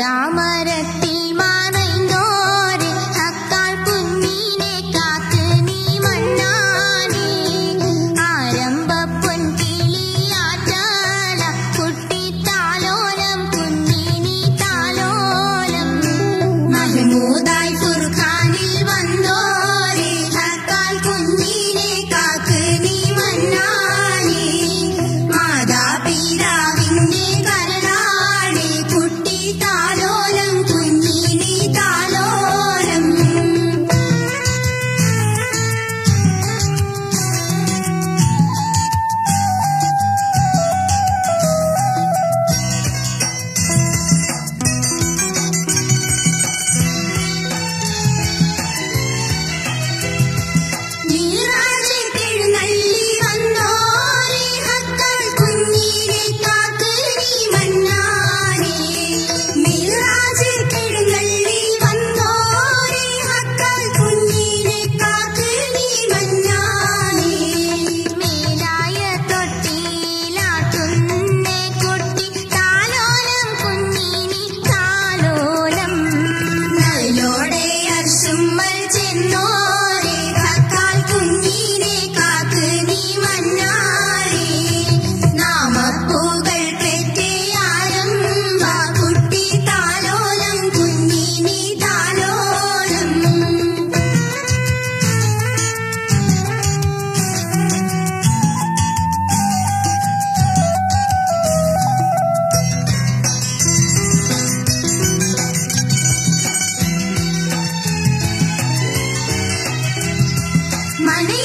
ராமர My